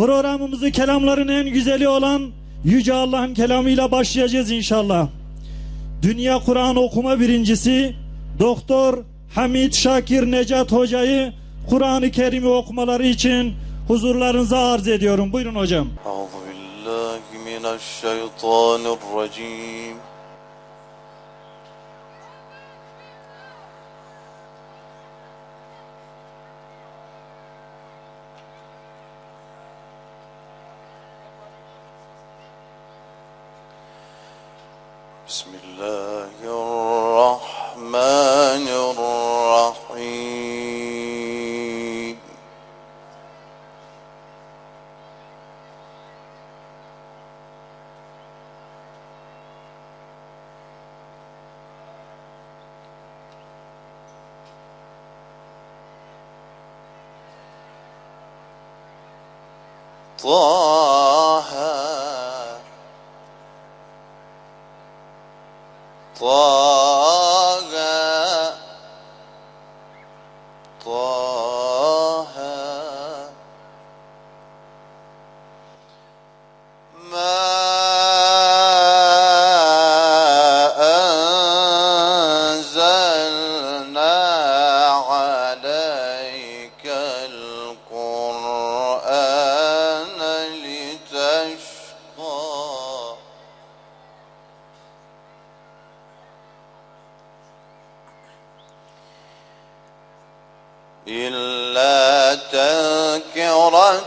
Programımızı kelamların en güzeli olan Yüce Allah'ın kelamıyla başlayacağız inşallah. Dünya Kur'an okuma birincisi Doktor Hamid Şakir Necat Hoca'yı Kur'an-ı Kerim'i okumaları için huzurlarınıza arz ediyorum. Buyurun hocam. Euzubillahimineşşeytanirracim. الله الرحمن الرحيم إلا تذكرة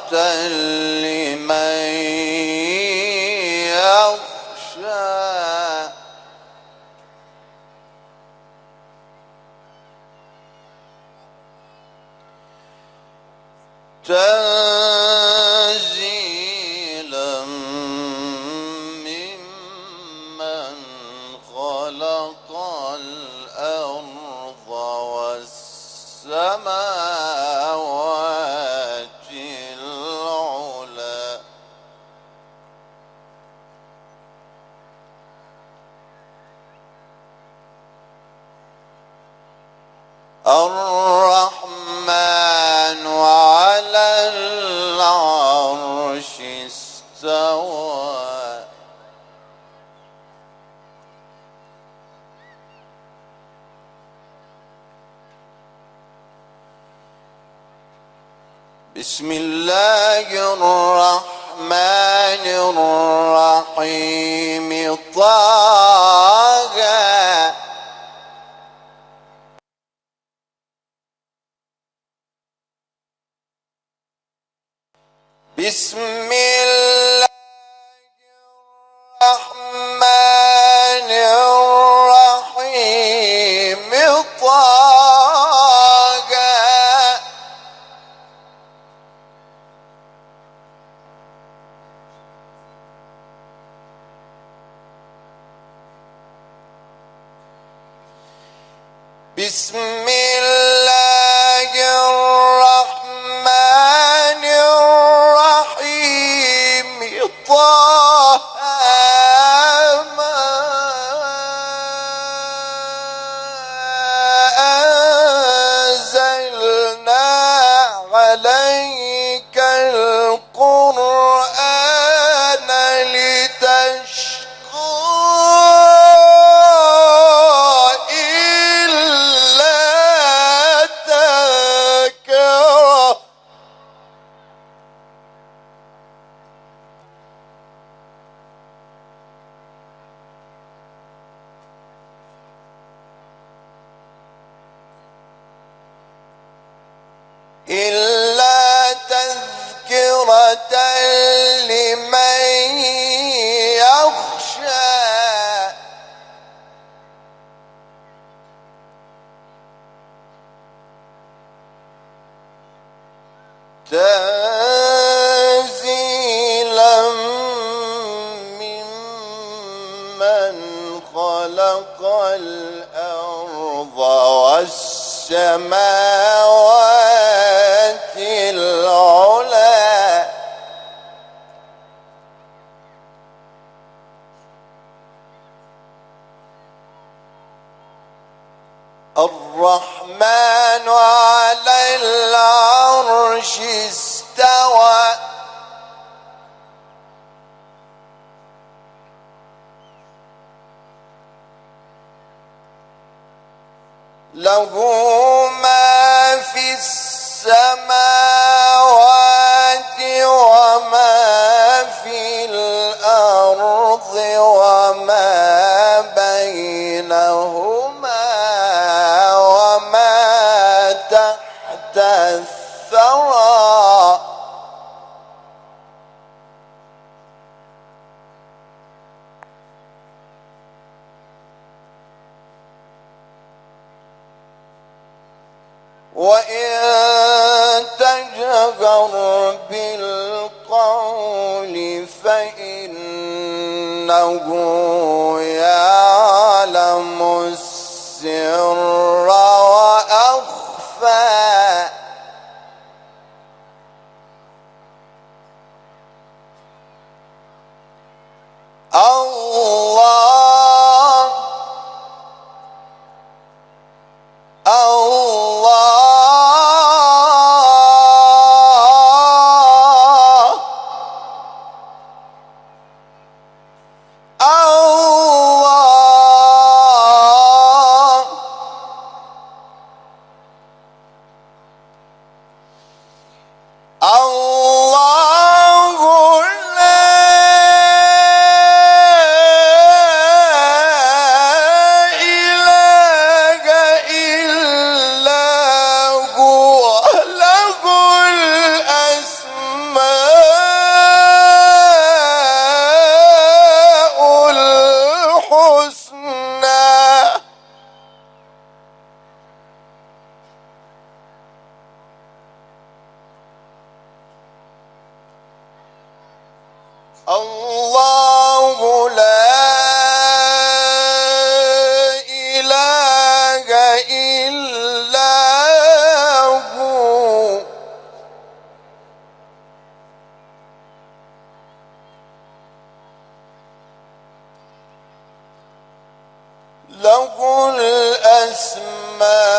له الأسماء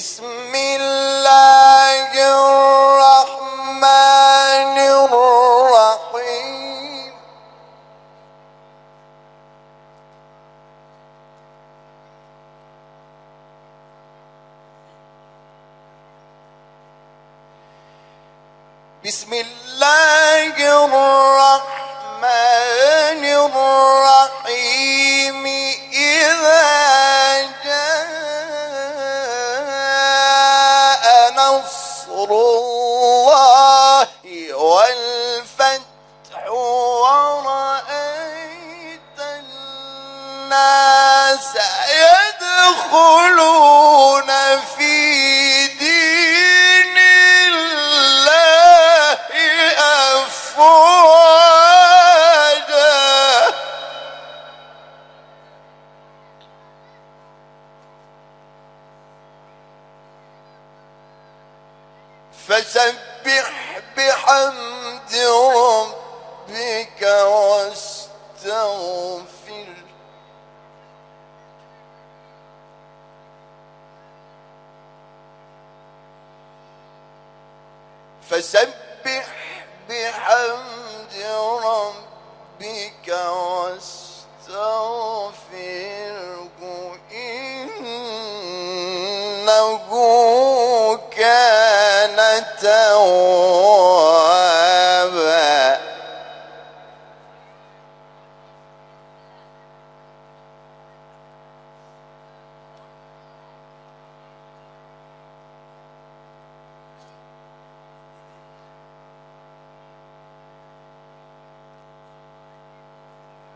بسم الله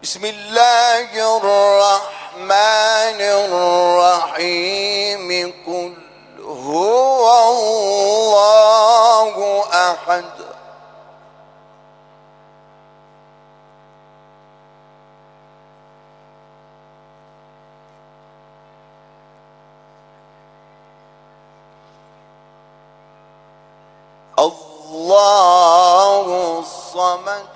بسم الله الرحمن الرحيم. قل هو الله أحد الله الصمد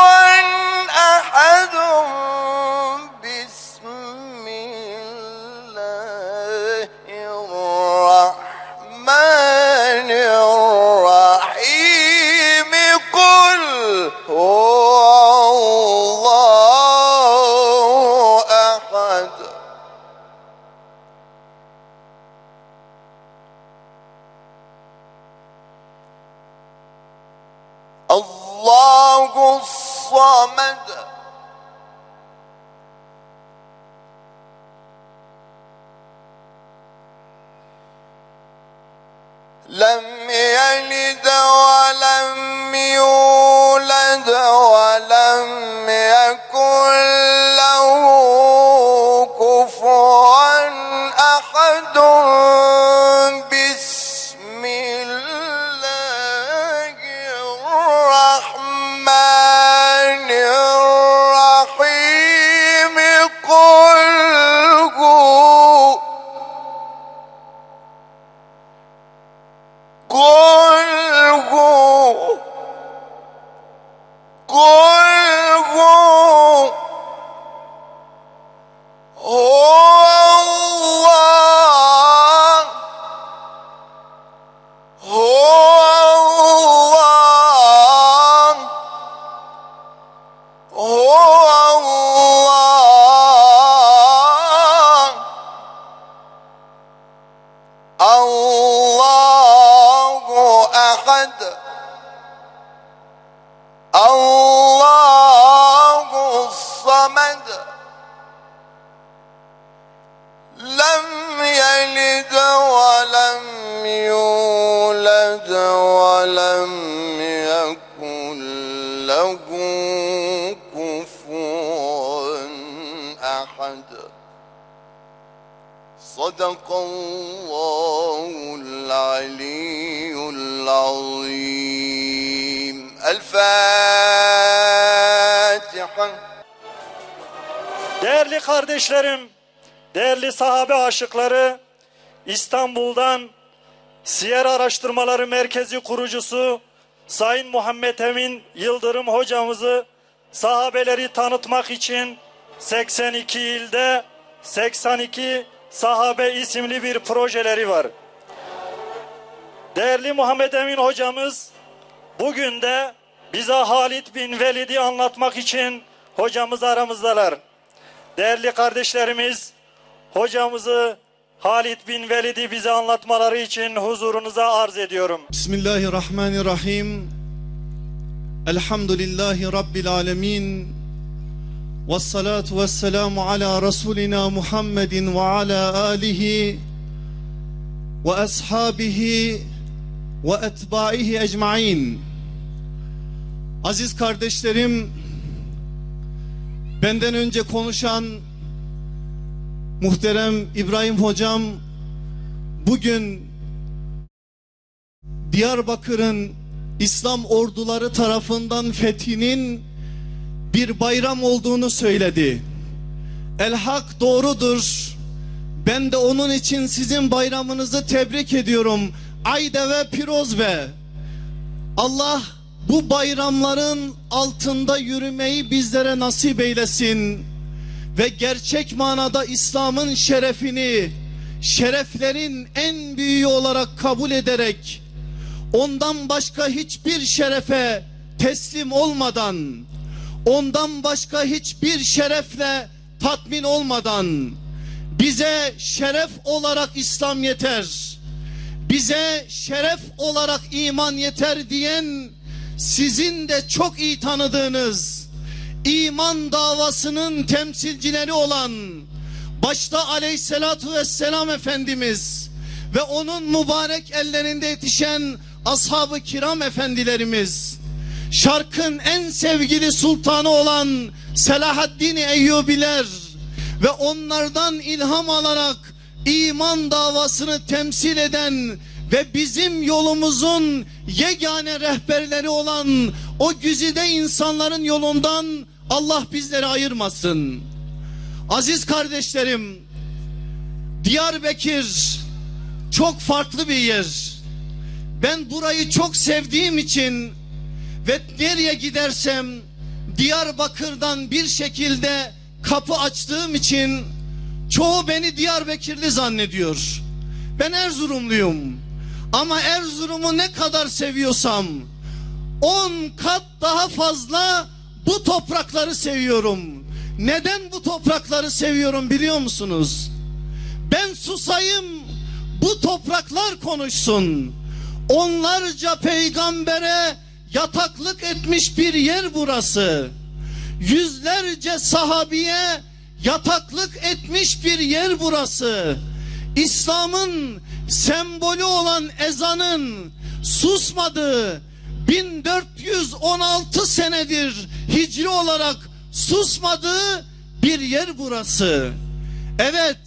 الصمد لم يلد ولم يولد ولم يكن kardeşlerim, değerli sahabe aşıkları, İstanbul'dan Siyer Araştırmaları Merkezi kurucusu Sayın Muhammed Emin Yıldırım hocamızı sahabeleri tanıtmak için 82 ilde 82 sahabe isimli bir projeleri var. Değerli Muhammed Emin hocamız bugün de bize Halid bin Velid'i anlatmak için hocamız aramızdalar. Değerli kardeşlerimiz, hocamızı Halid bin Velid'i bize anlatmaları için huzurunuza arz ediyorum. Bismillahirrahmanirrahim. Elhamdülillahi Rabbil alemin. Vessalatu vesselamu ala Resulina Muhammedin ve ala alihi ve ashabihi ve etbaihi ecmain. Aziz kardeşlerim, benden önce konuşan muhterem İbrahim hocam bugün Diyarbakır'ın İslam orduları tarafından fethinin bir bayram olduğunu söyledi. El hak doğrudur. Ben de onun için sizin bayramınızı tebrik ediyorum. Ayde ve Pirozbe. Allah bu bayramların altında yürümeyi bizlere nasip eylesin. Ve gerçek manada İslam'ın şerefini, şereflerin en büyüğü olarak kabul ederek, ondan başka hiçbir şerefe teslim olmadan, ondan başka hiçbir şerefle tatmin olmadan, bize şeref olarak İslam yeter, bize şeref olarak iman yeter diyen sizin de çok iyi tanıdığınız iman davasının temsilcileri olan başta aleyhissalatu vesselam Efendimiz ve onun mübarek ellerinde yetişen ashab-ı kiram efendilerimiz şarkın en sevgili sultanı olan Selahaddin Eyyubiler ve onlardan ilham alarak iman davasını temsil eden ve bizim yolumuzun yegane rehberleri olan o güzide insanların yolundan Allah bizleri ayırmasın. Aziz kardeşlerim, Diyarbakır çok farklı bir yer. Ben burayı çok sevdiğim için ve nereye gidersem Diyarbakır'dan bir şekilde kapı açtığım için çoğu beni Diyarbakırlı zannediyor. Ben Erzurumluyum. Ama Erzurum'u ne kadar seviyorsam 10 kat daha fazla bu toprakları seviyorum. Neden bu toprakları seviyorum biliyor musunuz? Ben susayım bu topraklar konuşsun. Onlarca peygambere yataklık etmiş bir yer burası. Yüzlerce sahabiye yataklık etmiş bir yer burası. İslam'ın sembolü olan ezanın susmadığı 1416 senedir hicri olarak susmadığı bir yer burası. Evet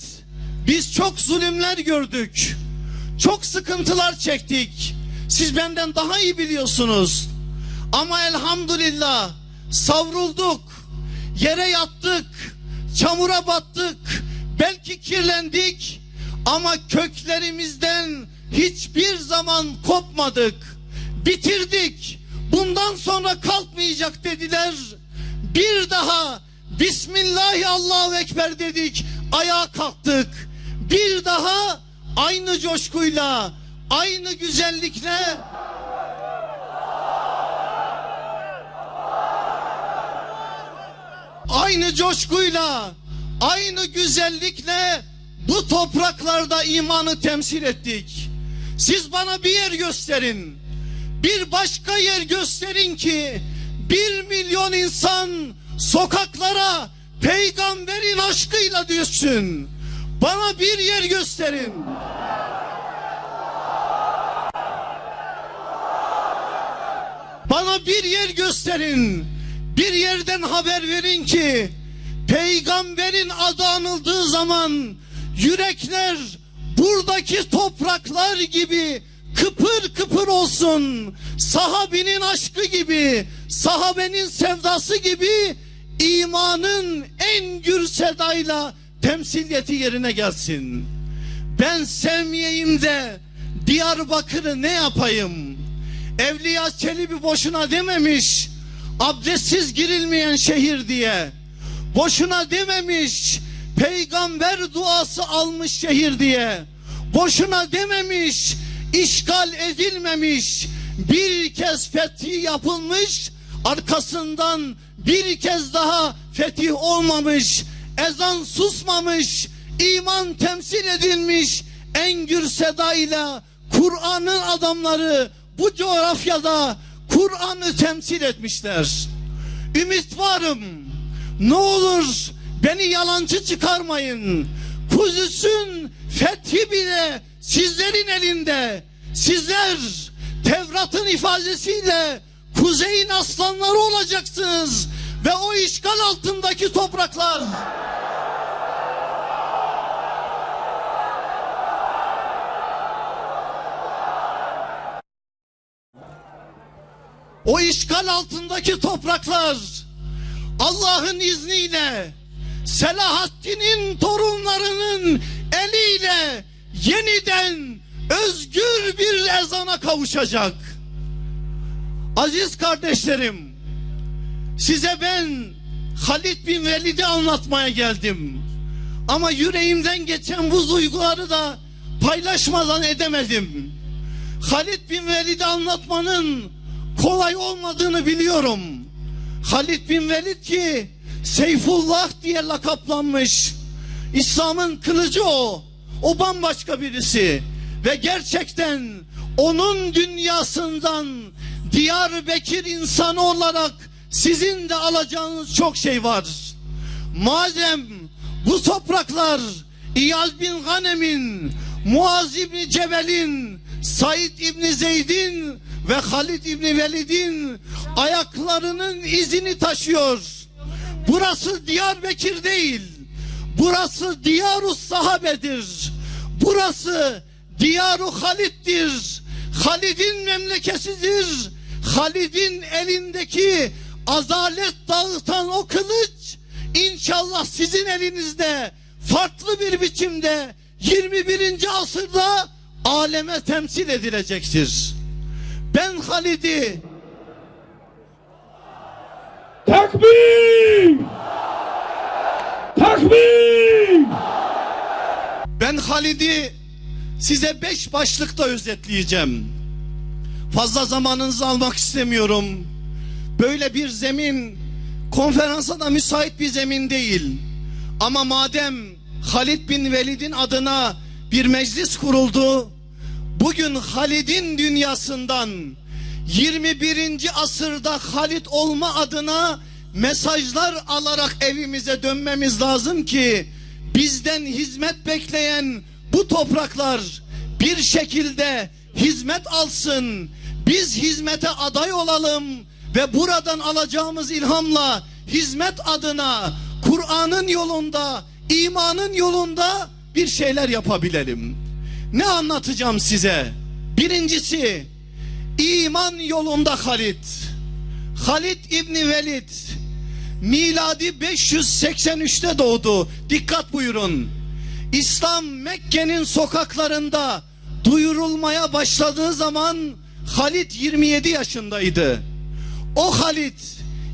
biz çok zulümler gördük. Çok sıkıntılar çektik. Siz benden daha iyi biliyorsunuz. Ama elhamdülillah savrulduk. Yere yattık. Çamura battık. Belki kirlendik. Ama köklerimizden hiçbir zaman kopmadık. Bitirdik. Bundan sonra kalkmayacak dediler. Bir daha Bismillahi Allahu Ekber dedik. Ayağa kalktık. Bir daha aynı coşkuyla, aynı güzellikle aynı coşkuyla, aynı güzellikle bu topraklarda imanı temsil ettik. Siz bana bir yer gösterin. Bir başka yer gösterin ki bir milyon insan sokaklara peygamberin aşkıyla düşsün. Bana bir yer gösterin. Bana bir yer gösterin. Bir yerden haber verin ki peygamberin adı anıldığı zaman yürekler buradaki topraklar gibi kıpır kıpır olsun. Sahabinin aşkı gibi, sahabenin sevdası gibi imanın en gür sedayla temsiliyeti yerine gelsin. Ben sevmeyeyim de Diyarbakır'ı ne yapayım? Evliya Çelebi boşuna dememiş abdestsiz girilmeyen şehir diye. Boşuna dememiş peygamber duası almış şehir diye. Boşuna dememiş işgal edilmemiş bir kez fetih yapılmış arkasından bir kez daha fetih olmamış ezan susmamış iman temsil edilmiş en gür sedayla Kur'an'ın adamları bu coğrafyada Kur'an'ı temsil etmişler. Ümit varım. Ne olur beni yalancı çıkarmayın. Kudüs'ün fethi bile sizlerin elinde. Sizler Tevrat'ın ifadesiyle kuzeyin aslanları olacaksınız. Ve o işgal altındaki topraklar o işgal altındaki topraklar Allah'ın izniyle Selahaddin'in torunlarının eliyle yeniden özgür bir ezana kavuşacak. Aziz kardeşlerim, size ben Halid bin Velid'i anlatmaya geldim. Ama yüreğimden geçen bu duyguları da paylaşmadan edemedim. Halid bin Velid'i anlatmanın kolay olmadığını biliyorum. Halid bin Velid ki Seyfullah diye lakaplanmış. İslam'ın kılıcı o. O bambaşka birisi. Ve gerçekten onun dünyasından Diyarbakır insanı olarak sizin de alacağınız çok şey var. Madem bu topraklar İyaz bin Ghanem'in, Muaz İbni Cebel'in, Said İbni Zeyd'in ve Halid İbni Velid'in ayaklarının izini taşıyor. Burası Diyarbakır değil. Burası Diyarus Sahabedir. Burası Diyaru Halid'dir. Halid'in memlekesidir. Halid'in elindeki azalet dağıtan o kılıç inşallah sizin elinizde farklı bir biçimde 21. asırda aleme temsil edilecektir. Ben Halid'i Takbir! Takbir! Ben Halid'i size beş başlıkta özetleyeceğim. Fazla zamanınızı almak istemiyorum. Böyle bir zemin konferansa da müsait bir zemin değil. Ama madem Halid bin Velid'in adına bir meclis kuruldu, bugün Halid'in dünyasından 21. asırda Halid olma adına mesajlar alarak evimize dönmemiz lazım ki bizden hizmet bekleyen bu topraklar bir şekilde hizmet alsın. Biz hizmete aday olalım ve buradan alacağımız ilhamla hizmet adına Kur'an'ın yolunda, imanın yolunda bir şeyler yapabilelim. Ne anlatacağım size? Birincisi iman yolunda Halid. Halid İbni Velid miladi 583'te doğdu. Dikkat buyurun. İslam Mekke'nin sokaklarında duyurulmaya başladığı zaman Halid 27 yaşındaydı. O Halid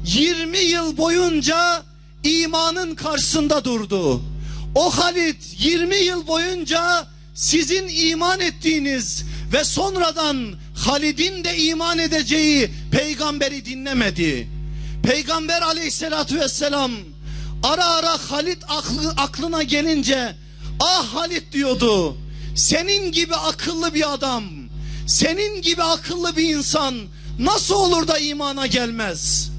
20 yıl boyunca imanın karşısında durdu. O Halid 20 yıl boyunca sizin iman ettiğiniz ve sonradan Halid'in de iman edeceği peygamberi dinlemedi. Peygamber aleyhissalatü vesselam ara ara Halid aklı, aklına gelince ah Halid diyordu. Senin gibi akıllı bir adam, senin gibi akıllı bir insan nasıl olur da imana gelmez?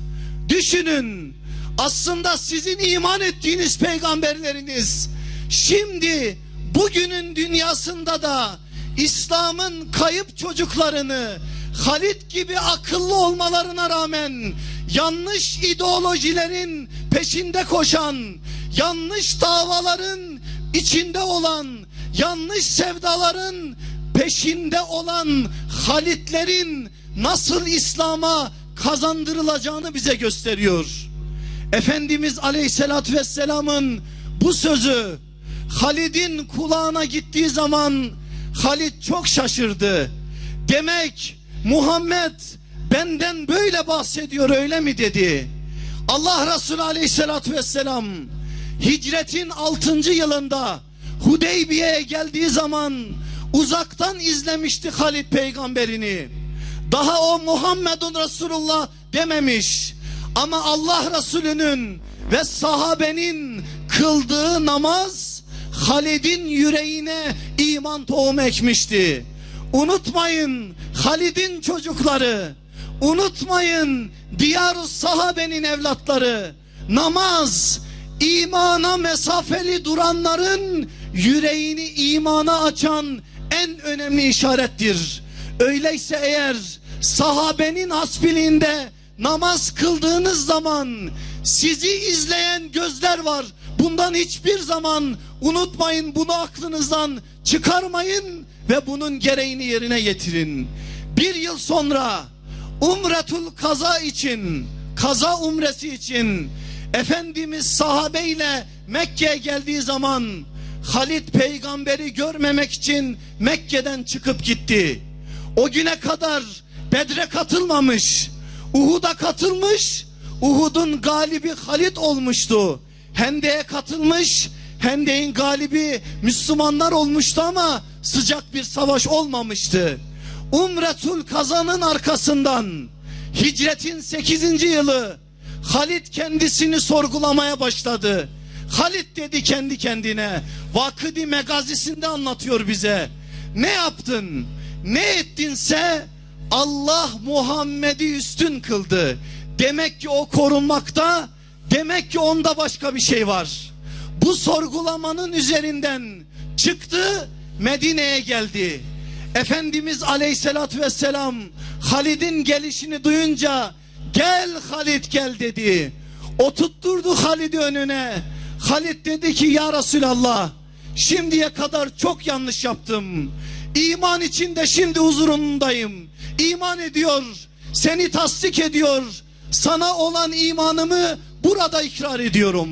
Düşünün aslında sizin iman ettiğiniz peygamberleriniz şimdi bugünün dünyasında da İslam'ın kayıp çocuklarını Halid gibi akıllı olmalarına rağmen yanlış ideolojilerin peşinde koşan, yanlış davaların içinde olan, yanlış sevdaların peşinde olan Halitlerin nasıl İslam'a kazandırılacağını bize gösteriyor. Efendimiz Aleyhisselatü Vesselam'ın bu sözü Halid'in kulağına gittiği zaman Halid çok şaşırdı. Demek Muhammed benden böyle bahsediyor öyle mi dedi. Allah Resulü Aleyhisselatü Vesselam hicretin 6. yılında Hudeybiye'ye geldiği zaman uzaktan izlemişti Halid peygamberini. Daha o Muhammedun Resulullah dememiş. Ama Allah Resulü'nün ve sahabenin kıldığı namaz Halid'in yüreğine iman tohumu ekmişti. Unutmayın Halid'in çocukları, unutmayın Diyarus sahabenin evlatları. Namaz imana mesafeli duranların yüreğini imana açan en önemli işarettir. Öyleyse eğer sahabenin hasbiliğinde namaz kıldığınız zaman sizi izleyen gözler var. Bundan hiçbir zaman unutmayın bunu aklınızdan çıkarmayın ve bunun gereğini yerine getirin. Bir yıl sonra Umretul kaza için, kaza umresi için Efendimiz sahabeyle Mekke'ye geldiği zaman Halit peygamberi görmemek için Mekke'den çıkıp gitti. O güne kadar Bedre katılmamış. Uhud'a katılmış. Uhud'un galibi Halit olmuştu. Hendek'e katılmış. Hendek'in galibi Müslümanlar olmuştu ama sıcak bir savaş olmamıştı. Umretul kazanın arkasından hicretin 8. yılı Halit kendisini sorgulamaya başladı. Halit dedi kendi kendine. Vakıdi megazisinde anlatıyor bize. Ne yaptın? Ne ettinse Allah Muhammed'i üstün kıldı. Demek ki o korunmakta. Demek ki onda başka bir şey var. Bu sorgulamanın üzerinden çıktı Medine'ye geldi. Efendimiz aleyhissalatü vesselam Halid'in gelişini duyunca gel Halid gel dedi. Oturtturdu Halid'i önüne. Halid dedi ki ya Resulallah şimdiye kadar çok yanlış yaptım. İman içinde şimdi huzurundayım. İman ediyor, seni tasdik ediyor. Sana olan imanımı burada ikrar ediyorum.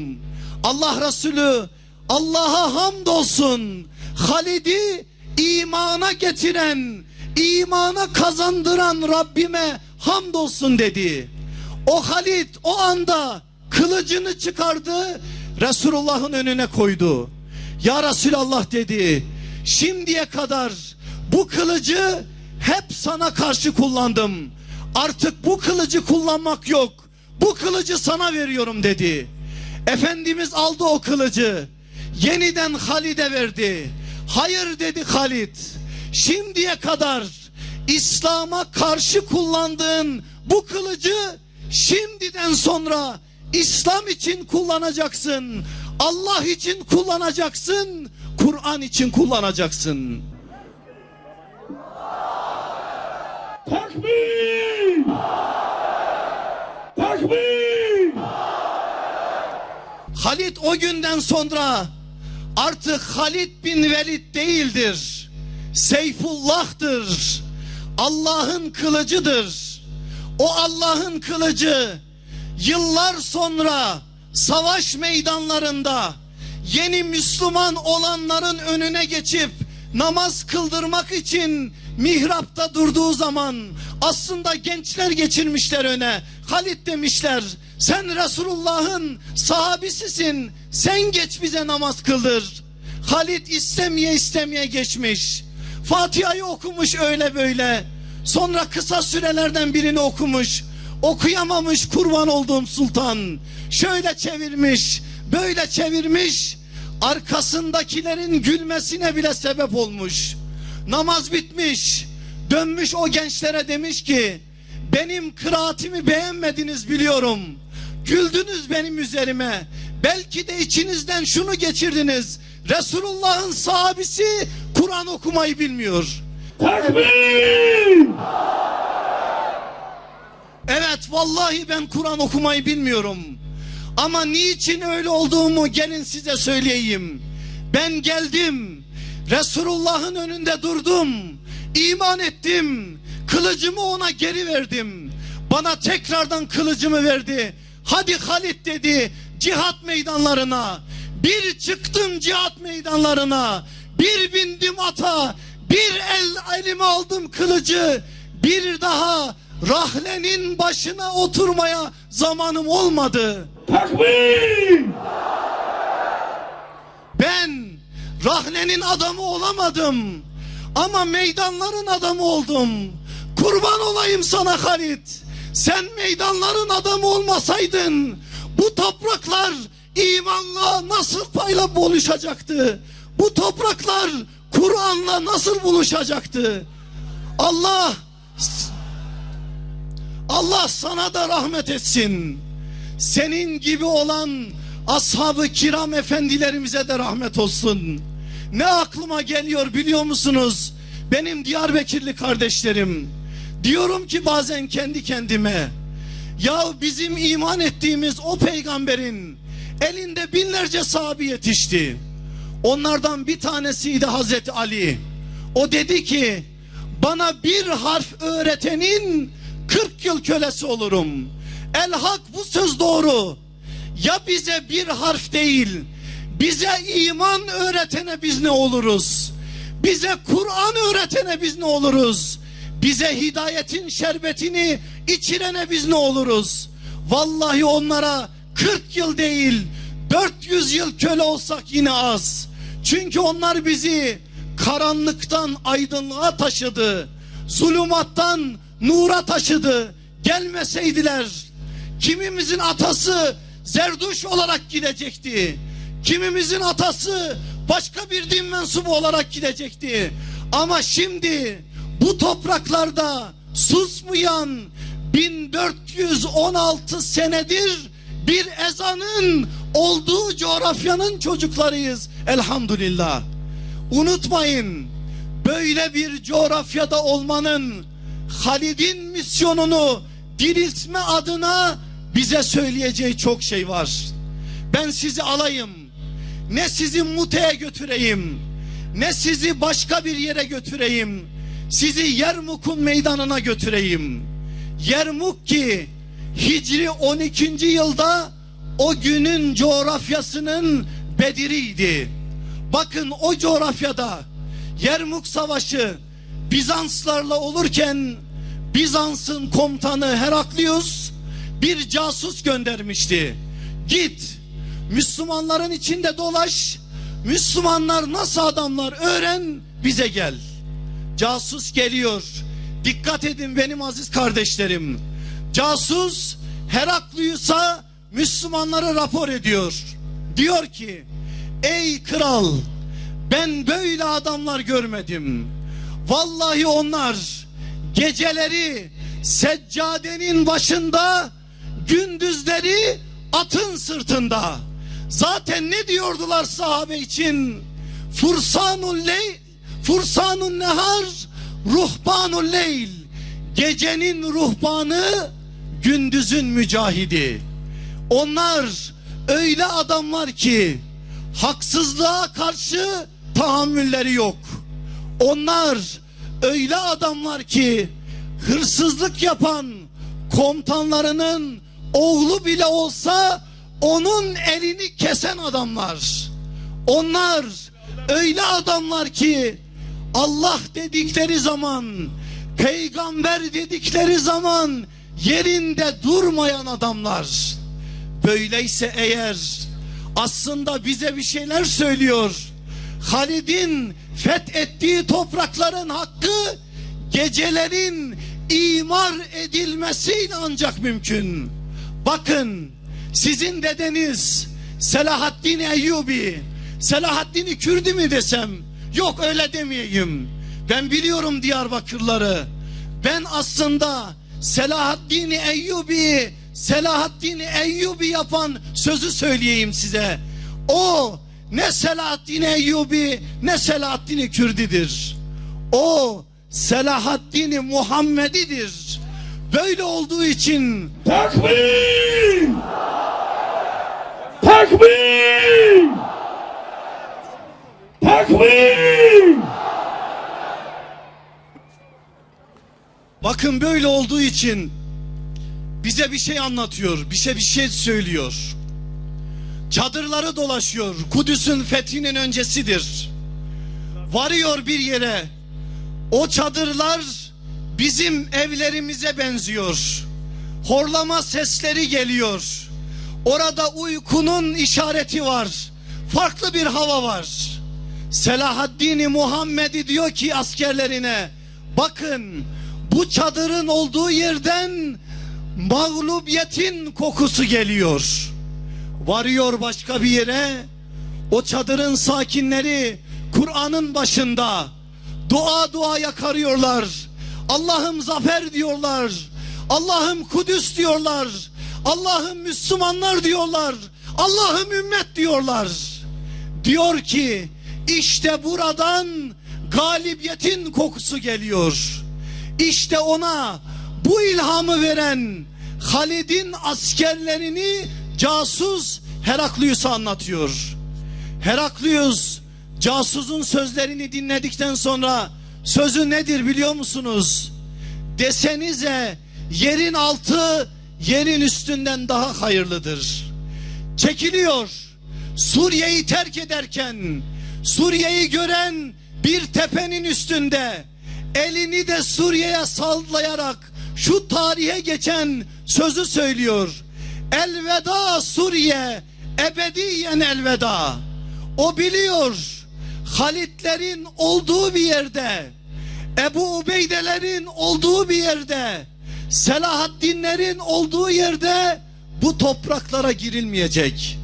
Allah Resulü Allah'a hamdolsun. Halid'i imana getiren, imana kazandıran Rabbime hamdolsun dedi. O Halid o anda kılıcını çıkardı, Resulullah'ın önüne koydu. Ya Resulallah dedi, şimdiye kadar bu kılıcı hep sana karşı kullandım. Artık bu kılıcı kullanmak yok. Bu kılıcı sana veriyorum dedi. Efendimiz aldı o kılıcı. Yeniden Halid'e verdi. Hayır dedi Halid. Şimdiye kadar İslam'a karşı kullandığın bu kılıcı şimdiden sonra İslam için kullanacaksın. Allah için kullanacaksın. Kur'an için kullanacaksın. Takbir! Takbir! Halit o günden sonra artık Halit bin Velid değildir. Seyfullah'tır. Allah'ın kılıcıdır. O Allah'ın kılıcı yıllar sonra savaş meydanlarında yeni Müslüman olanların önüne geçip namaz kıldırmak için mihrapta durduğu zaman aslında gençler geçirmişler öne. Halit demişler sen Resulullah'ın sahabisisin sen geç bize namaz kıldır. Halit istemeye istemeye geçmiş. Fatiha'yı okumuş öyle böyle. Sonra kısa sürelerden birini okumuş. Okuyamamış kurban olduğum sultan. Şöyle çevirmiş, böyle çevirmiş. Arkasındakilerin gülmesine bile sebep olmuş. Namaz bitmiş. Dönmüş o gençlere demiş ki benim kıraatimi beğenmediniz biliyorum. Güldünüz benim üzerime. Belki de içinizden şunu geçirdiniz. Resulullah'ın sahabisi Kur'an okumayı bilmiyor. Takbir! Evet vallahi ben Kur'an okumayı bilmiyorum. Ama niçin öyle olduğumu gelin size söyleyeyim. Ben geldim. Resulullah'ın önünde durdum. iman ettim. Kılıcımı ona geri verdim. Bana tekrardan kılıcımı verdi. Hadi Halit dedi cihat meydanlarına. Bir çıktım cihat meydanlarına. Bir bindim ata. Bir el elime aldım kılıcı. Bir daha rahlenin başına oturmaya zamanım olmadı. Takbir! Ben rahlenin adamı olamadım. Ama meydanların adamı oldum. Kurban olayım sana Halit. Sen meydanların adamı olmasaydın bu topraklar imanla nasıl payla buluşacaktı? Bu topraklar Kur'an'la nasıl buluşacaktı? Allah Allah sana da rahmet etsin. Senin gibi olan ashab-ı kiram efendilerimize de rahmet olsun. Ne aklıma geliyor biliyor musunuz? Benim Diyarbakırlı kardeşlerim. Diyorum ki bazen kendi kendime. Ya bizim iman ettiğimiz o peygamberin elinde binlerce sahabi yetişti. Onlardan bir tanesiydi Hazreti Ali. O dedi ki bana bir harf öğretenin 40 yıl kölesi olurum. El hak bu söz doğru. Ya bize bir harf değil, bize iman öğretene biz ne oluruz? Bize Kur'an öğretene biz ne oluruz? Bize hidayetin şerbetini içirene biz ne oluruz? Vallahi onlara 40 yıl değil 400 yıl köle olsak yine az. Çünkü onlar bizi karanlıktan aydınlığa taşıdı. Zulümattan nura taşıdı. Gelmeseydiler kimimizin atası Zerduş olarak gidecekti. Kimimizin atası başka bir din mensubu olarak gidecekti. Ama şimdi bu topraklarda susmayan 1416 senedir bir ezanın olduğu coğrafyanın çocuklarıyız elhamdülillah. Unutmayın böyle bir coğrafyada olmanın Halid'in misyonunu diriltme adına bize söyleyeceği çok şey var. Ben sizi alayım. Ne sizi Mute'ye götüreyim. Ne sizi başka bir yere götüreyim. Sizi Yermuk'un meydanına götüreyim. Yermuk ki Hicri 12. yılda o günün coğrafyasının Bediriydi. Bakın o coğrafyada Yermuk Savaşı Bizanslarla olurken Bizans'ın komutanı Heraklius bir casus göndermişti. Git Müslümanların içinde dolaş. Müslümanlar nasıl adamlar öğren bize gel. Casus geliyor. Dikkat edin benim aziz kardeşlerim. Casus Heraklius'a Müslümanları rapor ediyor. Diyor ki ey kral ben böyle adamlar görmedim. Vallahi onlar geceleri seccadenin başında gündüzleri atın sırtında. Zaten ne diyordular sahabe için? Fursanul leyl, fursanun nehar, ruhbanul leyl. Gecenin ruhbanı, gündüzün mücahidi. Onlar öyle adamlar ki haksızlığa karşı tahammülleri yok. Onlar öyle adamlar ki hırsızlık yapan komutanlarının oğlu bile olsa onun elini kesen adamlar. Onlar öyle adamlar ki Allah dedikleri zaman peygamber dedikleri zaman yerinde durmayan adamlar. Böyleyse eğer aslında bize bir şeyler söylüyor. Halid'in fethettiği toprakların hakkı gecelerin imar edilmesiyle ancak mümkün. Bakın sizin dedeniz Selahaddin Eyyubi, Selahaddin Kürdi mi desem? Yok öyle demeyeyim. Ben biliyorum Diyarbakırları. Ben aslında Selahaddin Eyyubi, Selahaddin Eyyubi yapan sözü söyleyeyim size. O ne Selahaddin Eyyubi ne Selahaddin Kürdidir. O Selahaddin Muhammedidir. Böyle olduğu için Takbir! Takbir! Takbir! bakın böyle olduğu için bize bir şey anlatıyor, bize bir şey söylüyor. Çadırları dolaşıyor. Kudüs'ün fethinin öncesidir. Varıyor bir yere. O çadırlar bizim evlerimize benziyor. Horlama sesleri geliyor. Orada uykunun işareti var. Farklı bir hava var. Selahaddin Muhammed'i diyor ki askerlerine bakın bu çadırın olduğu yerden mağlubiyetin kokusu geliyor. Varıyor başka bir yere o çadırın sakinleri Kur'an'ın başında dua dua yakarıyorlar. Allah'ım zafer diyorlar. Allah'ım Kudüs diyorlar. Allah'ım Müslümanlar diyorlar. Allah'ım ümmet diyorlar. Diyor ki işte buradan galibiyetin kokusu geliyor. İşte ona bu ilhamı veren Halid'in askerlerini casus Heraklius'a anlatıyor. Heraklius casusun sözlerini dinledikten sonra sözü nedir biliyor musunuz? Desenize yerin altı yerin üstünden daha hayırlıdır. Çekiliyor. Suriye'yi terk ederken Suriye'yi gören bir tepenin üstünde elini de Suriye'ye sallayarak şu tarihe geçen sözü söylüyor. Elveda Suriye ebediyen elveda. O biliyor Halitlerin olduğu bir yerde Ebu Ubeydelerin olduğu bir yerde Selahaddinlerin olduğu yerde bu topraklara girilmeyecek.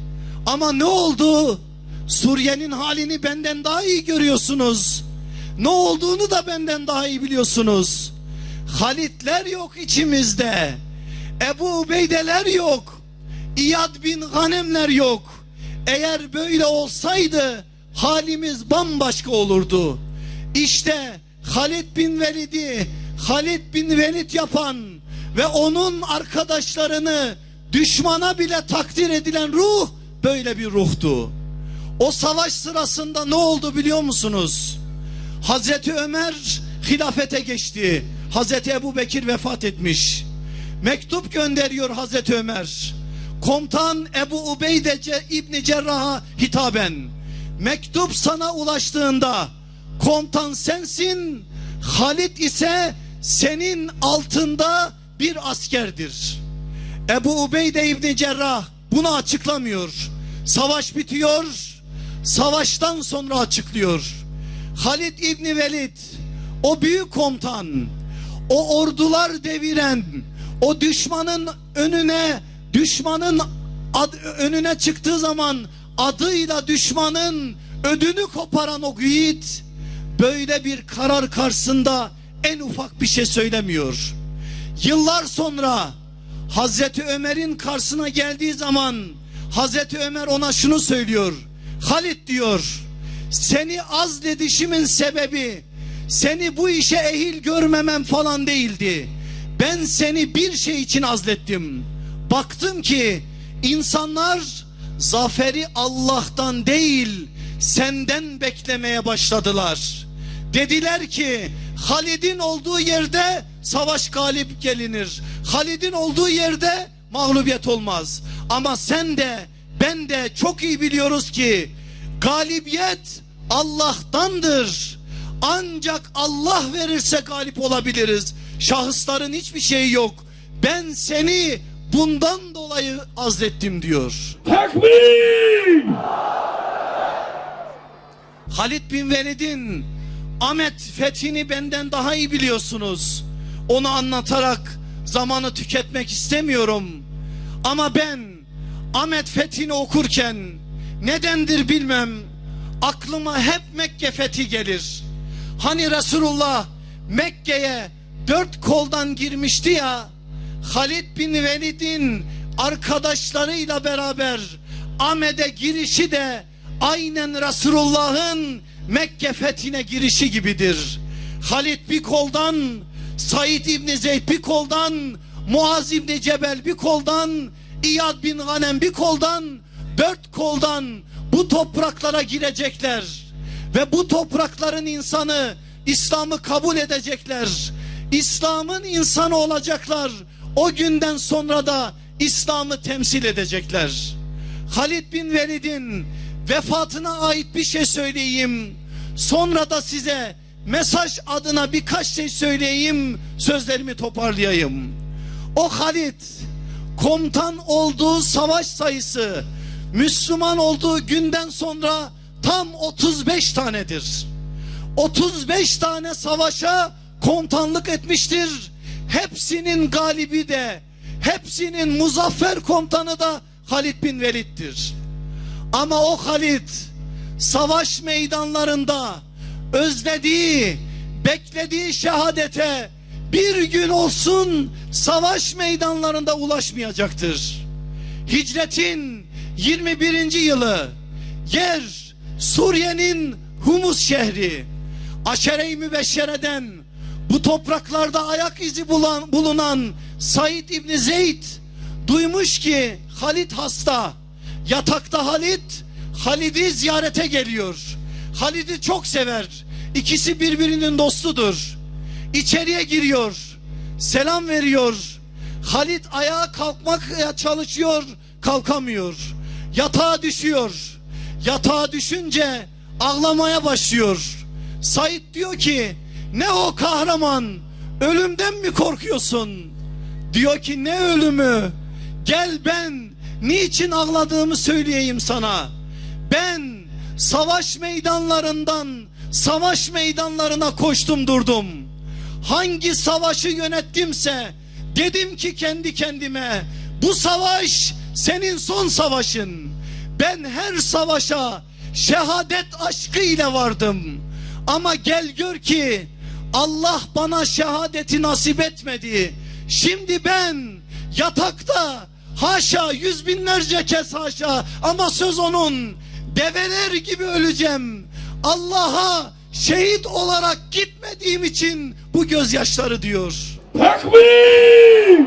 Ama ne oldu? Suriye'nin halini benden daha iyi görüyorsunuz. Ne olduğunu da benden daha iyi biliyorsunuz. Halitler yok içimizde. Ebu Ubeydeler yok. İyad bin Ghanemler yok. Eğer böyle olsaydı halimiz bambaşka olurdu. İşte Halid bin Velid'i Halid bin Velid yapan ve onun arkadaşlarını düşmana bile takdir edilen ruh böyle bir ruhtu. O savaş sırasında ne oldu biliyor musunuz? Hazreti Ömer hilafete geçti. Hazreti Ebu Bekir vefat etmiş. Mektup gönderiyor Hazreti Ömer. Komutan Ebu Ubeyde İbni Cerrah'a hitaben. Mektup sana ulaştığında komutan sensin, Halit ise senin altında bir askerdir. Ebu Ubeyde İbni Cerrah bunu açıklamıyor. Savaş bitiyor. Savaştan sonra açıklıyor. Halid İbni Velid o büyük komutan o ordular deviren o düşmanın önüne düşmanın ad- önüne çıktığı zaman adıyla düşmanın ödünü koparan o yiğit böyle bir karar karşısında en ufak bir şey söylemiyor. Yıllar sonra Hazreti Ömer'in karşısına geldiği zaman Hazreti Ömer ona şunu söylüyor. Halit diyor. Seni azledişimin sebebi seni bu işe ehil görmemem falan değildi. Ben seni bir şey için azlettim. Baktım ki insanlar zaferi Allah'tan değil senden beklemeye başladılar. Dediler ki Halid'in olduğu yerde savaş galip gelinir. Halid'in olduğu yerde mağlubiyet olmaz. Ama sen de ben de çok iyi biliyoruz ki galibiyet Allah'tandır. Ancak Allah verirse galip olabiliriz. Şahısların hiçbir şeyi yok. Ben seni bundan dolayı azlettim diyor. Takbir! Halid bin Velid'in Ahmet fethini benden daha iyi biliyorsunuz. Onu anlatarak zamanı tüketmek istemiyorum. Ama ben Ahmet fethini okurken nedendir bilmem aklıma hep Mekke fethi gelir. Hani Resulullah Mekke'ye dört koldan girmişti ya Halid bin Velid'in arkadaşlarıyla beraber Ahmet'e girişi de aynen Resulullah'ın Mekke fethine girişi gibidir. Halid bir koldan, Said İbni Zeyd bir koldan, Muaz İbni Cebel bir koldan, İyad bin Ghanem bir koldan, dört koldan bu topraklara girecekler. Ve bu toprakların insanı İslam'ı kabul edecekler. İslam'ın insanı olacaklar. O günden sonra da İslam'ı temsil edecekler. Halid bin Velid'in vefatına ait bir şey söyleyeyim. Sonra da size mesaj adına birkaç şey söyleyeyim. Sözlerimi toparlayayım. O Halid komutan olduğu savaş sayısı Müslüman olduğu günden sonra tam 35 tanedir. 35 tane savaşa komutanlık etmiştir. Hepsinin galibi de, hepsinin muzaffer komutanı da Halid bin Velid'dir. Ama o Halid savaş meydanlarında özlediği, beklediği şehadete bir gün olsun savaş meydanlarında ulaşmayacaktır. Hicretin 21. yılı yer Suriye'nin Humus şehri Aşere-i Mübeşşere'den bu topraklarda ayak izi bulan, bulunan Said İbni Zeyd duymuş ki Halit hasta yatakta Halit Halid'i ziyarete geliyor Halid'i çok sever ikisi birbirinin dostudur İçeriye giriyor selam veriyor Halit ayağa kalkmaya çalışıyor, kalkamıyor. Yatağa düşüyor. Yatağa düşünce ağlamaya başlıyor. Said diyor ki ne o kahraman ölümden mi korkuyorsun? Diyor ki ne ölümü? Gel ben niçin ağladığımı söyleyeyim sana. Ben savaş meydanlarından savaş meydanlarına koştum durdum. Hangi savaşı yönettimse dedim ki kendi kendime bu savaş senin son savaşın. Ben her savaşa şehadet aşkı ile vardım. Ama gel gör ki Allah bana şehadeti nasip etmedi. Şimdi ben yatakta haşa yüz binlerce kez haşa ama söz onun develer gibi öleceğim. Allah'a şehit olarak gitmediğim için bu gözyaşları diyor. Takbir!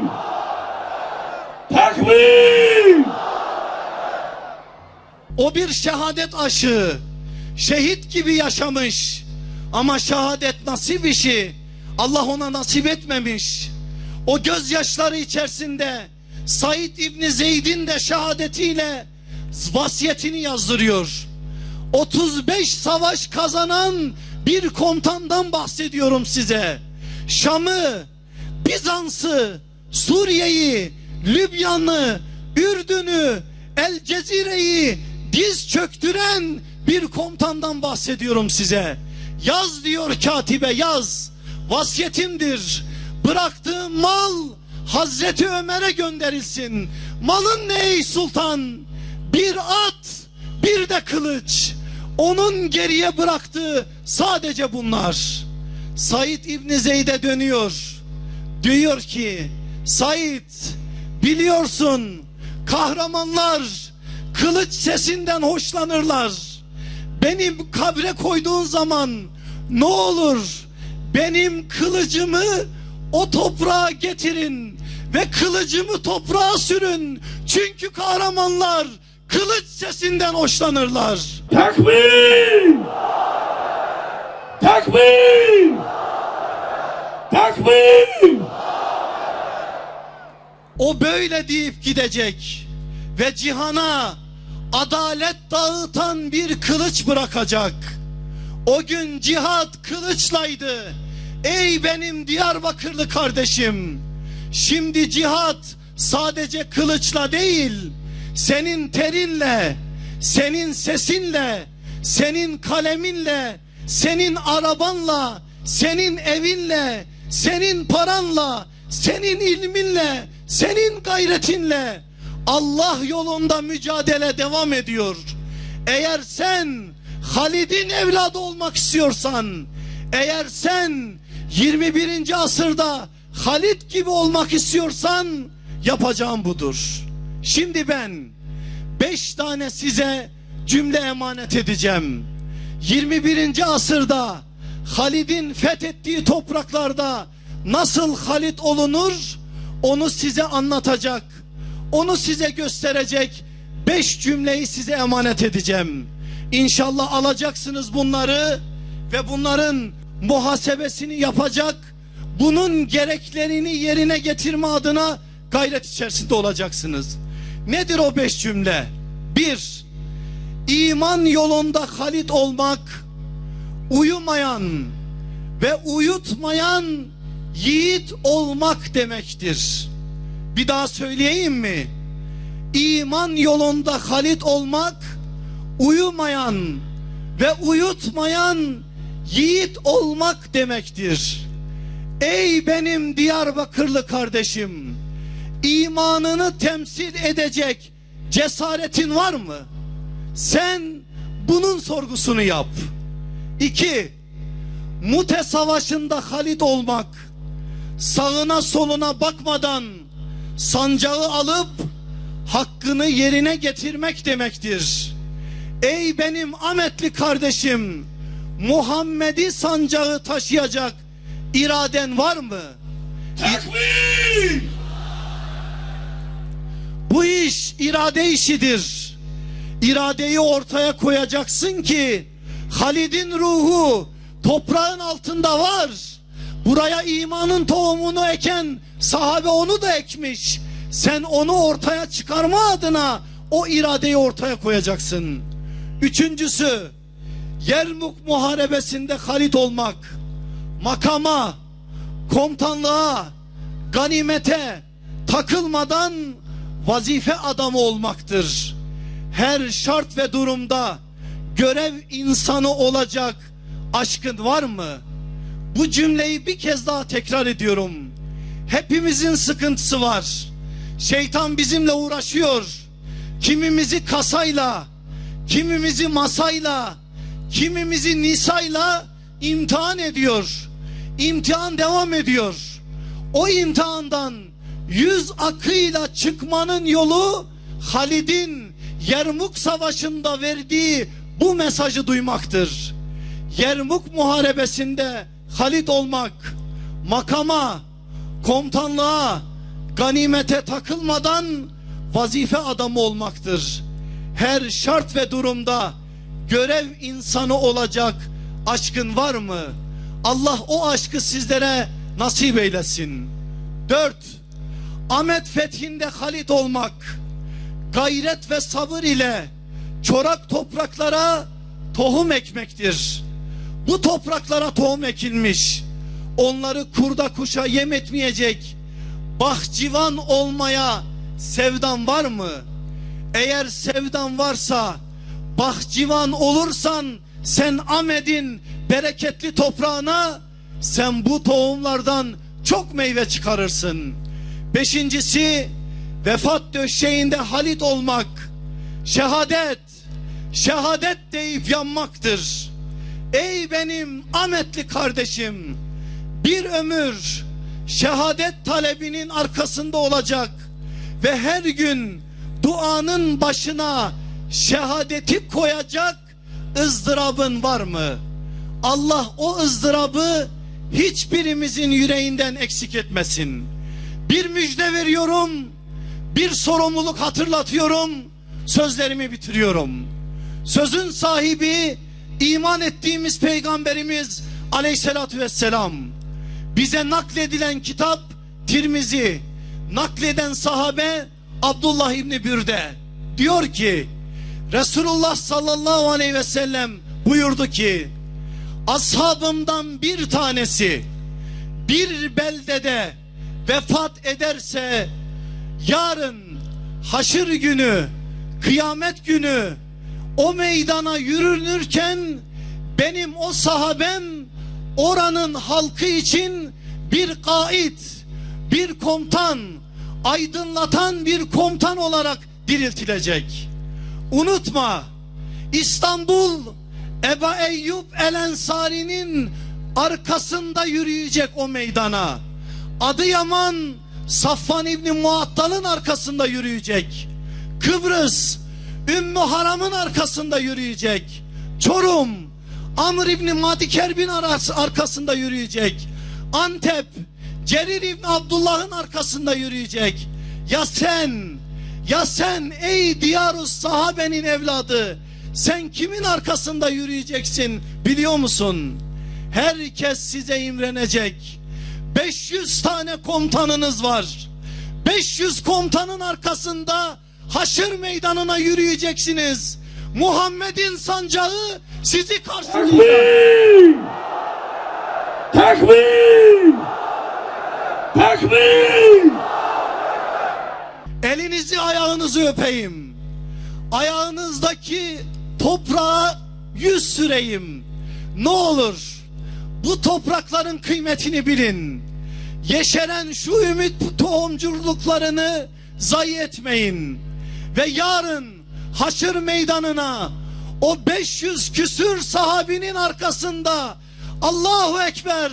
Takbir! O bir şehadet aşığı. Şehit gibi yaşamış. Ama şehadet nasip işi. Allah ona nasip etmemiş. O gözyaşları içerisinde Said İbni Zeyd'in de şehadetiyle vasiyetini yazdırıyor. 35 savaş kazanan bir komutandan bahsediyorum size. Şam'ı, Bizans'ı, Suriye'yi, Lübyan'ı, Ürdün'ü, El Cezire'yi diz çöktüren bir komutandan bahsediyorum size. Yaz diyor katibe yaz. Vasiyetimdir. Bıraktığım mal Hazreti Ömer'e gönderilsin. Malın ne ey sultan? Bir at, bir de kılıç. Onun geriye bıraktığı sadece bunlar. Said İbni Zeyd'e dönüyor. Diyor ki Said biliyorsun kahramanlar kılıç sesinden hoşlanırlar. Benim kabre koyduğun zaman ne olur benim kılıcımı o toprağa getirin ve kılıcımı toprağa sürün. Çünkü kahramanlar kılıç sesinden hoşlanırlar. Takbir! Takbir! Takbir! O böyle deyip gidecek ve cihana adalet dağıtan bir kılıç bırakacak. O gün cihat kılıçlaydı. Ey benim Diyarbakırlı kardeşim. Şimdi cihat sadece kılıçla değil, senin terinle, senin sesinle, senin kaleminle, senin arabanla, senin evinle, senin paranla, senin ilminle, senin gayretinle Allah yolunda mücadele devam ediyor. Eğer sen Halid'in evladı olmak istiyorsan, eğer sen 21. asırda Halid gibi olmak istiyorsan yapacağım budur. Şimdi ben beş tane size cümle emanet edeceğim. 21. asırda Halid'in fethettiği topraklarda nasıl Halid olunur onu size anlatacak. Onu size gösterecek beş cümleyi size emanet edeceğim. İnşallah alacaksınız bunları ve bunların muhasebesini yapacak. Bunun gereklerini yerine getirme adına gayret içerisinde olacaksınız. Nedir o beş cümle? Bir, iman yolunda halit olmak, uyumayan ve uyutmayan yiğit olmak demektir. Bir daha söyleyeyim mi? İman yolunda halit olmak, uyumayan ve uyutmayan yiğit olmak demektir. Ey benim Diyarbakırlı kardeşim, imanını temsil edecek cesaretin var mı? Sen bunun sorgusunu yap. İki, Mute Savaşı'nda halit olmak, sağına soluna bakmadan sancağı alıp hakkını yerine getirmek demektir. Ey benim Ahmetli kardeşim, Muhammed'i sancağı taşıyacak iraden var mı? Takbir! Bu iş irade işidir. İradeyi ortaya koyacaksın ki Halid'in ruhu toprağın altında var. Buraya imanın tohumunu eken Sahabe onu da ekmiş. Sen onu ortaya çıkarma adına o iradeyi ortaya koyacaksın. Üçüncüsü Yermuk muharebesinde halit olmak. Makama, komutanlığa, ganimete takılmadan vazife adamı olmaktır. Her şart ve durumda görev insanı olacak aşkın var mı? Bu cümleyi bir kez daha tekrar ediyorum. Hepimizin sıkıntısı var. Şeytan bizimle uğraşıyor. Kimimizi kasayla, kimimizi masayla, kimimizi nisayla imtihan ediyor. İmtihan devam ediyor. O imtihandan yüz akıyla çıkmanın yolu Halid'in Yermuk Savaşı'nda verdiği bu mesajı duymaktır. Yermuk muharebesinde Halid olmak, makama, komutanlığa, ganimete takılmadan vazife adamı olmaktır. Her şart ve durumda görev insanı olacak aşkın var mı? Allah o aşkı sizlere nasip eylesin. Dört, Ahmet fethinde Halit olmak, gayret ve sabır ile çorak topraklara tohum ekmektir. Bu topraklara tohum ekilmiş. Onları kurda kuşa yem etmeyecek. Bahçıvan olmaya sevdan var mı? Eğer sevdan varsa bahçıvan olursan sen Ahmet'in bereketli toprağına sen bu tohumlardan çok meyve çıkarırsın. Beşincisi vefat döşeğinde halit olmak. Şehadet, şehadet deyip yanmaktır. Ey benim Ahmetli kardeşim, bir ömür şehadet talebinin arkasında olacak ve her gün duanın başına şehadeti koyacak ızdırabın var mı? Allah o ızdırabı hiçbirimizin yüreğinden eksik etmesin. Bir müjde veriyorum, bir sorumluluk hatırlatıyorum, sözlerimi bitiriyorum. Sözün sahibi iman ettiğimiz peygamberimiz aleyhissalatü vesselam. Bize nakledilen kitap Tirmizi, nakleden sahabe Abdullah İbni Bürde. Diyor ki Resulullah sallallahu aleyhi ve sellem buyurdu ki ashabımdan bir tanesi bir beldede vefat ederse yarın haşır günü kıyamet günü o meydana yürünürken benim o sahabem oranın halkı için bir kait, bir komutan, aydınlatan bir komutan olarak diriltilecek. Unutma İstanbul Eba Eyyub El Ensari'nin arkasında yürüyecek o meydana. Adıyaman Safvan İbni Muattal'ın arkasında yürüyecek. Kıbrıs Ümmü Haram'ın arkasında yürüyecek. Çorum Amr İbni Madikerbin arkasında yürüyecek. Antep Cerir İbni Abdullah'ın arkasında yürüyecek. Ya sen ya sen ey diyarus sahabenin evladı sen kimin arkasında yürüyeceksin biliyor musun? Herkes size imrenecek. 500 tane komutanınız var. 500 komutanın arkasında haşır meydanına yürüyeceksiniz. Muhammed'in sancağı sizi karşılayacak. Takbir! Takbir! Elinizi ayağınızı öpeyim. Ayağınızdaki toprağa yüz süreyim. Ne olur bu toprakların kıymetini bilin. Yeşeren şu ümit tohumculuklarını zayi etmeyin. Ve yarın haşır meydanına o 500 küsür sahabinin arkasında Allahu Ekber,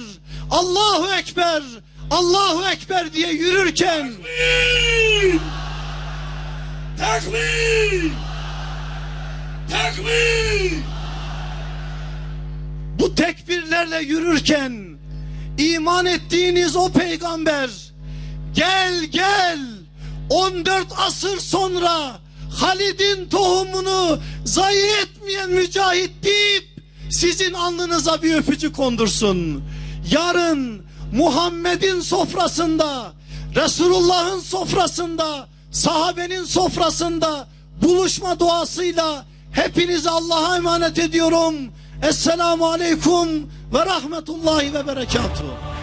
Allahu Ekber, Allahu Ekber diye yürürken Takbir! Takbir! Takbir! bu tekbirlerle yürürken iman ettiğiniz o peygamber gel gel 14 asır sonra Halid'in tohumunu zayi etmeyen mücahit deyip sizin alnınıza bir öpücük kondursun. Yarın Muhammed'in sofrasında Resulullah'ın sofrasında, sahabenin sofrasında buluşma duasıyla hepinizi Allah'a emanet ediyorum. Esselamu Aleyküm ve Rahmetullahi ve Berekatuhu.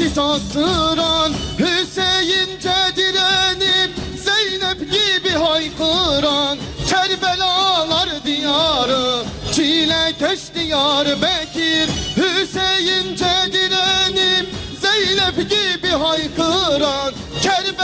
Şehadeti tattıran Hüseyince direnip Zeynep gibi haykıran Kerbelalar diyarı Çilekeş diyar Bekir Hüseyince direnip Zeynep gibi haykıran Kerbelalar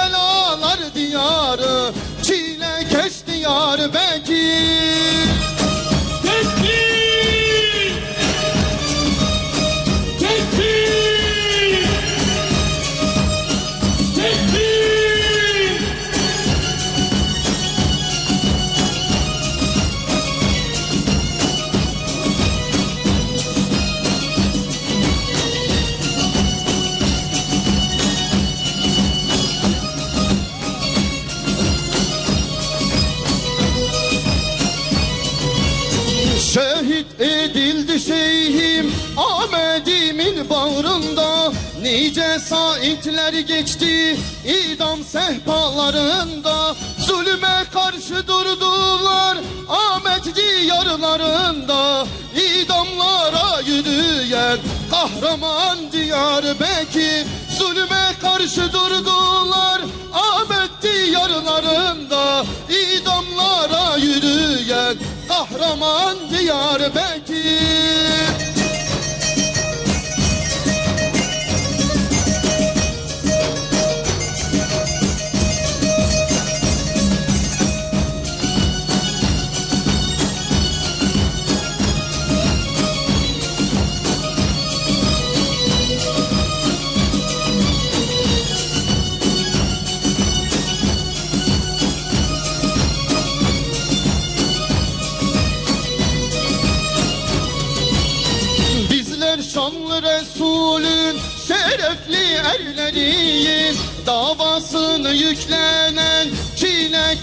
geçti idam sehpalarında. Zulüme karşı durdular Ahmet diyarlarında. İdamlara yürüyen kahraman diyar Bekir Zulüme karşı durdular Ahmet diyarlarında. İdamlara yürüyen kahraman diyar Bekir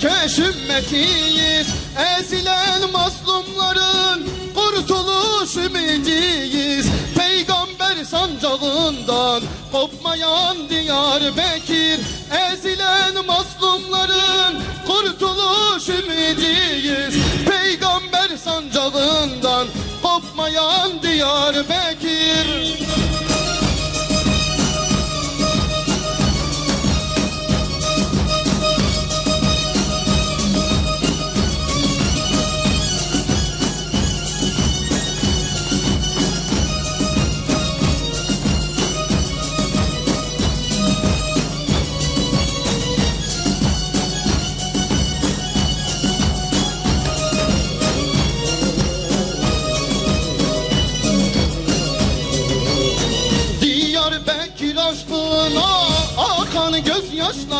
çilekeş ümmetiyiz Ezilen mazlumların kurtuluş ümidiyiz Peygamber sancağından kopmayan diyar Bekir Ezilen mazlumların kurtuluş ümidiyiz Peygamber sancağından kopmayan diyar Bekir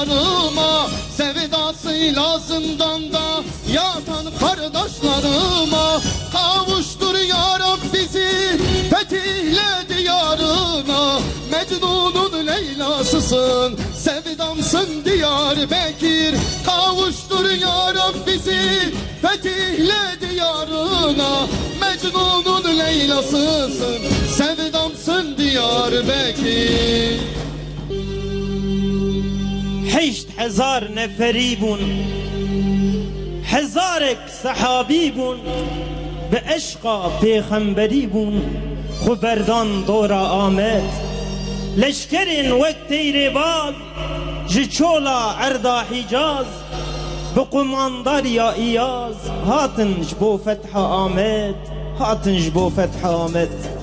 gözyaşlarıma Sevdasıyla zindanda yatan kardeşlerime Kavuştur ya bizi fetihle diyarına. Mecnun'un Leyla'sısın sevdamsın diyar Bekir. Kavuştur ya bizi fetihle diyarına. Mecnun'un Leyla'sısın sevdamsın diyar Bekir هشت هزار نفری بون هزارک صحابی بون به عشقا پیغمبری بون خو بردان دورا آمد. لشکرین وقت تیر باز جی چولا عردا حجاز بقماندار يا إياز هاتن جبو فتح آمد هاتن جبو فتح آمد.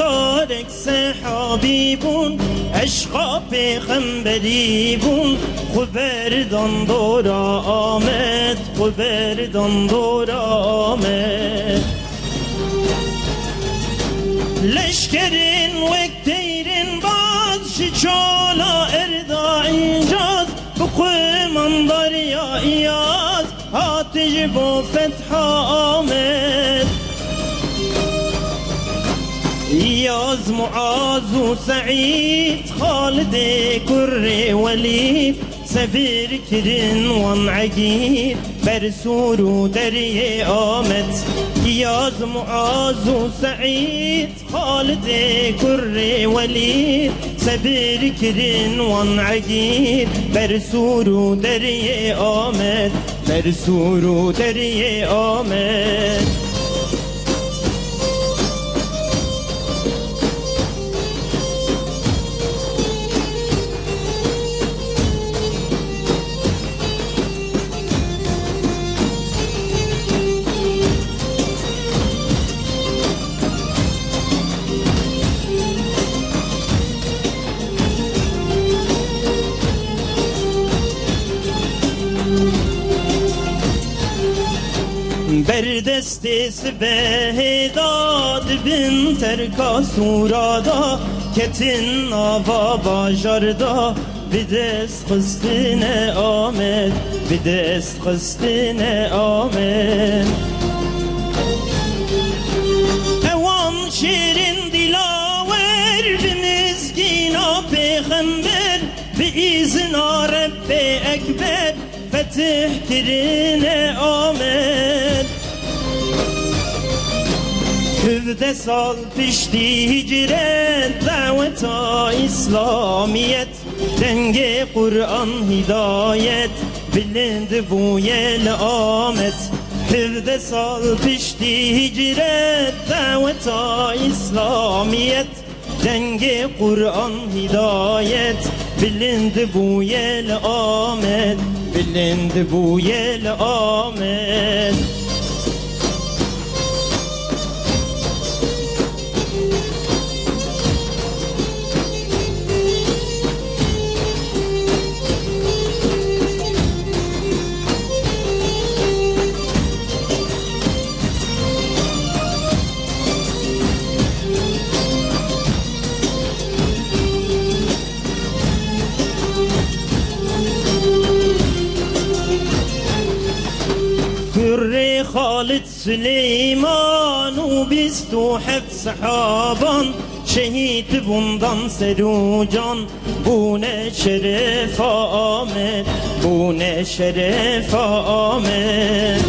زارك سحابيبون عشقا پیغمبریبون. خبردان دور آمد خبردان دور آمد. لشکرین و دیرین باز شی چالا اردا اینجاز بخوی من داریا ایاز. هاتج با فتح آمد. يا معاذ وسعيد خالد كري وليد سبير كرن ومعجيب برسور ودري آمت ياز معاز وسعيد خالد كري وليد سبير كرن ومعجيب برسور ودري آمت برسور ودري آمت بردست سبه داد بن ترکا سورادا کتن آوا باجاردا بدست قستین آمد بدست قستین آمد اوان شیرین دیلاور بمزگینا پیغمبر بإذن رب أكبر فتح كرين آمد Hüvde sal pişti hicret daveta İslamiyet. Denge Kur'an hidayet Bilindi bu yel amet. Hüvde sal pişti hicret daveta İslamiyet. Denge Kur'an hidayet Bilindi bu yel amet. Bilindi Halit Süleyman o biz hep sahaban Şehit bundan serucan. Bu ne şeref amen Bu ne şeref amen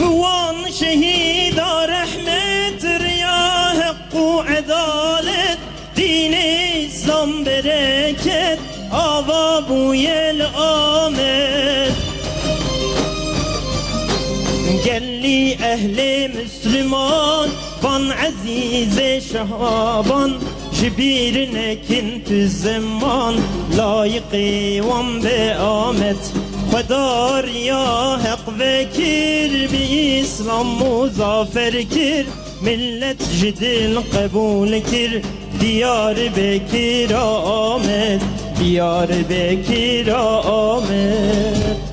Bu an şehida rahmettir ya hakku adalet. Dini İslam bereket Ava bu yel amet ehli Müslüman Van azize şahaban Jibirine kintu zaman Layıkı van be amet Fedar ya hak vekir Bi İslam muzaffer kir Millet cidil kabul kir Diyar Bekir Ahmet Diyar Bekir Ahmet